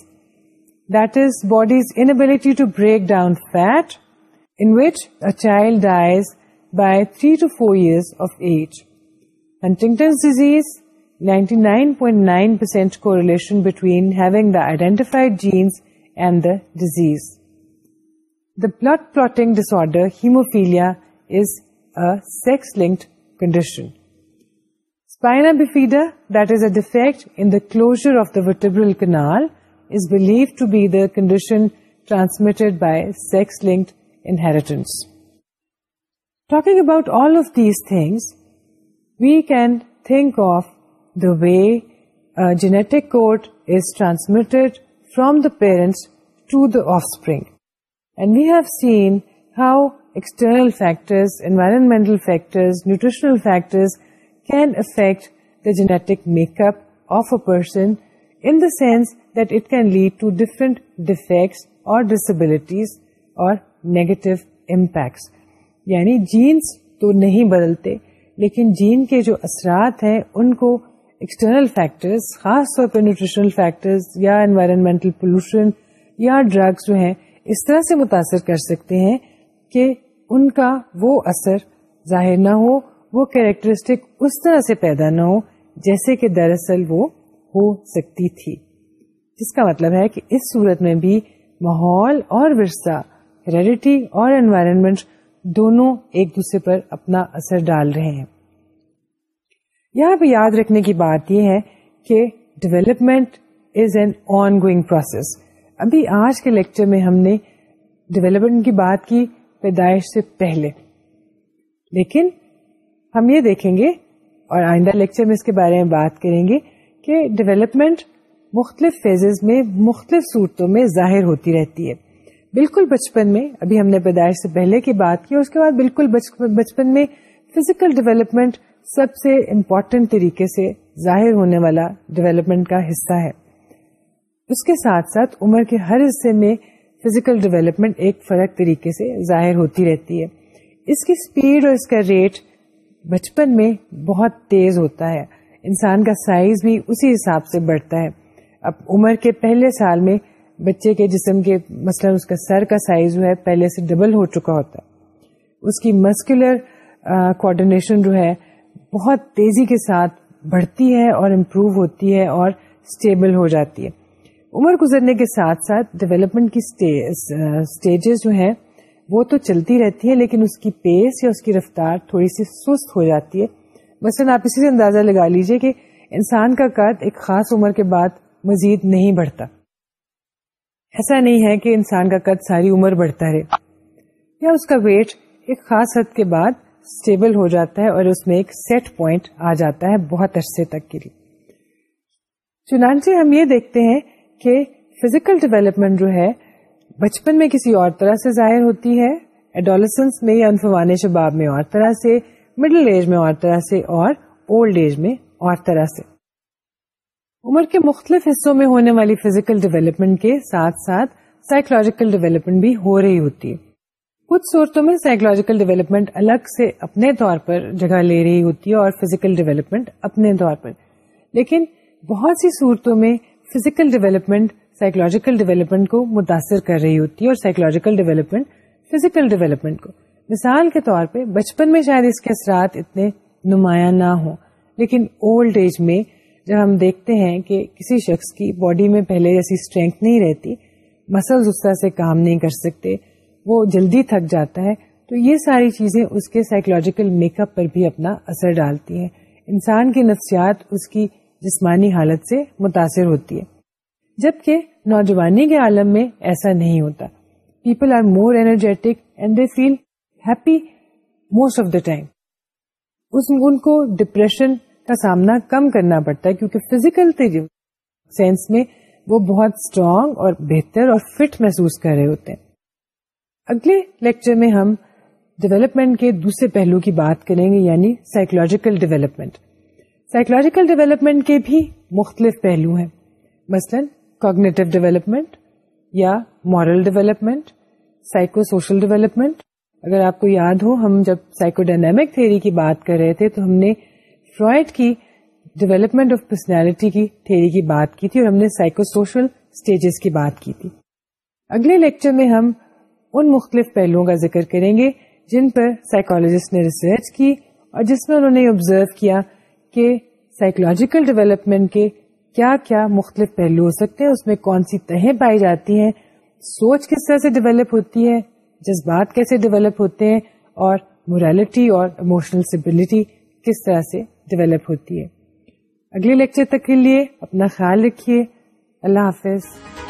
that is body's inability to break down fat, in which a child dies by 3 to 4 years of age. Huntington's disease, 99.9% correlation between having the identified genes and the disease. The blood clotting disorder, hemophilia, is a sex-linked condition. Spina bifida, that is a defect in the closure of the vertebral canal, is believed to be the condition transmitted by sex-linked inheritance. Talking about all of these things, we can think of the way a genetic code is transmitted from the parents to the offspring. And we have seen how external factors, environmental factors, nutritional factors can affect the genetic makeup of a person in the sense that it can lead to different defects اور disabilities اور negative impact یعنی genes تو نہیں بدلتے لیکن gene کے جو اثرات ہیں ان کو ایکسٹرنل فیکٹرز خاص طور پہ نیوٹریشنل فیکٹرز یا انوائرمنٹل پولوشن یا ڈرگس جو ہیں اس طرح سے متاثر کر سکتے ہیں کہ ان کا وہ اثر ظاہر نہ ہو وہ کیریکٹرسٹک اس طرح سے پیدا نہ ہو جیسے کہ دراصل وہ ہو سکتی تھی جس کا مطلب ہے کہ اس صورت میں بھی ماحول اور ورثہ ہیریڈیٹی اور انوائرمنٹ دونوں ایک دوسرے پر اپنا اثر ڈال رہے ہیں یہاں پہ یاد رکھنے کی بات یہ ہے کہ development is an ongoing process ابھی آج کے لیکچر میں ہم نے ڈیولپمنٹ کی بات کی پیدائش سے پہلے لیکن ہم یہ دیکھیں گے اور آئندہ لیکچر میں اس کے بارے میں بات کریں گے کہ ڈیولپمنٹ مختلف فیزز میں مختلف صورتوں میں ظاہر ہوتی رہتی ہے بالکل بچپن میں ابھی ہم نے پیدائش سے پہلے کی بات کی اس کے بعد بالکل بچپن میں فزیکل ڈیولپمنٹ سب سے امپورٹنٹ طریقے سے ظاہر ہونے والا ڈیولپمنٹ کا حصہ ہے اس کے ساتھ ساتھ عمر کے ہر حصے میں فزیکل ڈیولپمنٹ ایک فرق طریقے سے ظاہر ہوتی رہتی ہے اس کی اسپیڈ اور اس کا ریٹ بچپن میں بہت تیز ہوتا ہے انسان کا سائز بھی اسی حساب سے بڑھتا ہے اب عمر کے پہلے سال میں بچے کے جسم کے مثلا اس کا سر کا سائز جو ہے پہلے سے ڈبل ہو چکا ہوتا ہے اس کی مسکولر کوڈینیشن جو ہے بہت تیزی کے ساتھ بڑھتی ہے اور امپروو ہوتی ہے اور اسٹیبل ہو جاتی ہے عمر گزرنے کے ساتھ ساتھ ڈیولپمنٹ کی اسٹیجز جو ہیں وہ تو چلتی رہتی ہے لیکن اس کی پیس یا اس کی رفتار تھوڑی سی سست ہو جاتی ہے مثلاً آپ اسی سے اندازہ لگا لیجئے کہ انسان کا قد ایک خاص عمر کے بعد مزید نہیں بڑھتا ایسا نہیں ہے کہ انسان کا قد ساری عمر بڑھتا ہے یا اس کا ویٹ ایک خاص حد کے بعد اسٹیبل ہو جاتا ہے اور اس میں ایک سیٹ پوائنٹ آ جاتا ہے بہت عرصے تک کے لیے چنانچہ ہم یہ دیکھتے ہیں کہ فزیکل ڈیولپمنٹ جو ہے بچپن میں کسی اور طرح سے ظاہر ہوتی ہے ایڈولسنس میں یا انفوان شباب میں اور طرح سے مڈل ایج میں اور طرح سے اور اولڈ ایج میں اور طرح سے عمر کے مختلف حصوں میں ہونے والی فزیکل ڈیولپمنٹ کے ساتھ ساتھ سائیکولوجیکل ڈیولپمنٹ بھی ہو رہی ہوتی ہے کچھ صورتوں میں سائیکولوجیکل ڈیولپمنٹ الگ سے اپنے طور پر جگہ لے رہی ہوتی ہے اور فزیکل ڈیولپمنٹ اپنے طور پر لیکن بہت سی صورتوں میں فزیکل ڈیولپمنٹ سائیکولوجیکل ڈیولپمنٹ کو متاثر کر رہی ہوتی ہے اور سائیکولوجیکل ڈیولپمنٹ فزیکل ڈیولپمنٹ کو مثال کے طور پہ بچپن میں شاید اس کے اثرات اتنے نمایاں نہ ہوں لیکن اولڈ ایج میں جب ہم دیکھتے ہیں کہ کسی شخص کی باڈی میں پہلے جیسی اسٹرینتھ نہیں رہتی اس طرح سے کام نہیں کر سکتے وہ جلدی تھک جاتا ہے تو یہ ساری چیزیں اس کے سائیکولوجیکل میک اپ پر بھی اپنا اثر ڈالتی ہیں انسان کی نفسیات اس کی جسمانی حالت سے متاثر ہوتی ہے جبکہ نوجوانی کے عالم میں ایسا نہیں ہوتا people are more and they feel happy most of the time ان کو ڈپریشن کا سامنا کم کرنا پڑتا ہے کیونکہ فزیکل سینس میں وہ بہت اسٹرانگ اور بہتر اور فٹ محسوس کر رہے ہوتے ہیں اگلے لیکچر میں ہم ڈیولپمنٹ کے دوسرے پہلو کی بات کریں گے یعنی سائیکولوجیکل ڈیولپمنٹ سائیکولوجیکل ڈیولپمنٹ کے بھی مختلف پہلو ہیں مثلاً کوگنیٹو ڈیولپمنٹ یا moral development psychosocial development اگر آپ کو یاد ہو ہم جب سائیکو ڈائنمک تھیری کی بات کر رہے تھے تو ہم نے فرائڈ کی ڈیولپمنٹ آف پرسنالٹی کی تھیری کی بات کی تھی اور ہم نے سائیکو سوشل اسٹیجز کی بات کی تھی اگلے لیکچر میں ہم ان مختلف پہلوؤں کا ذکر کریں گے جن پر سائیکولوجسٹ نے ریسرچ کی اور جس میں انہوں نے آبزرو کیا کہ سائیکولوجیکل ڈیولپمنٹ کے کیا کیا مختلف پہلو ہو سکتے ہیں اس میں کون سی تہیں پائی جاتی ہیں سوچ کس طرح سے ڈیولپ ہوتی ہے جذبات کیسے ڈیولپ ہوتے ہیں اور مورالٹی اور اموشنل سبلٹی کس طرح سے ڈیولپ ہوتی ہے اگلے لیکچر تک کے لیے اپنا خیال رکھیے اللہ حافظ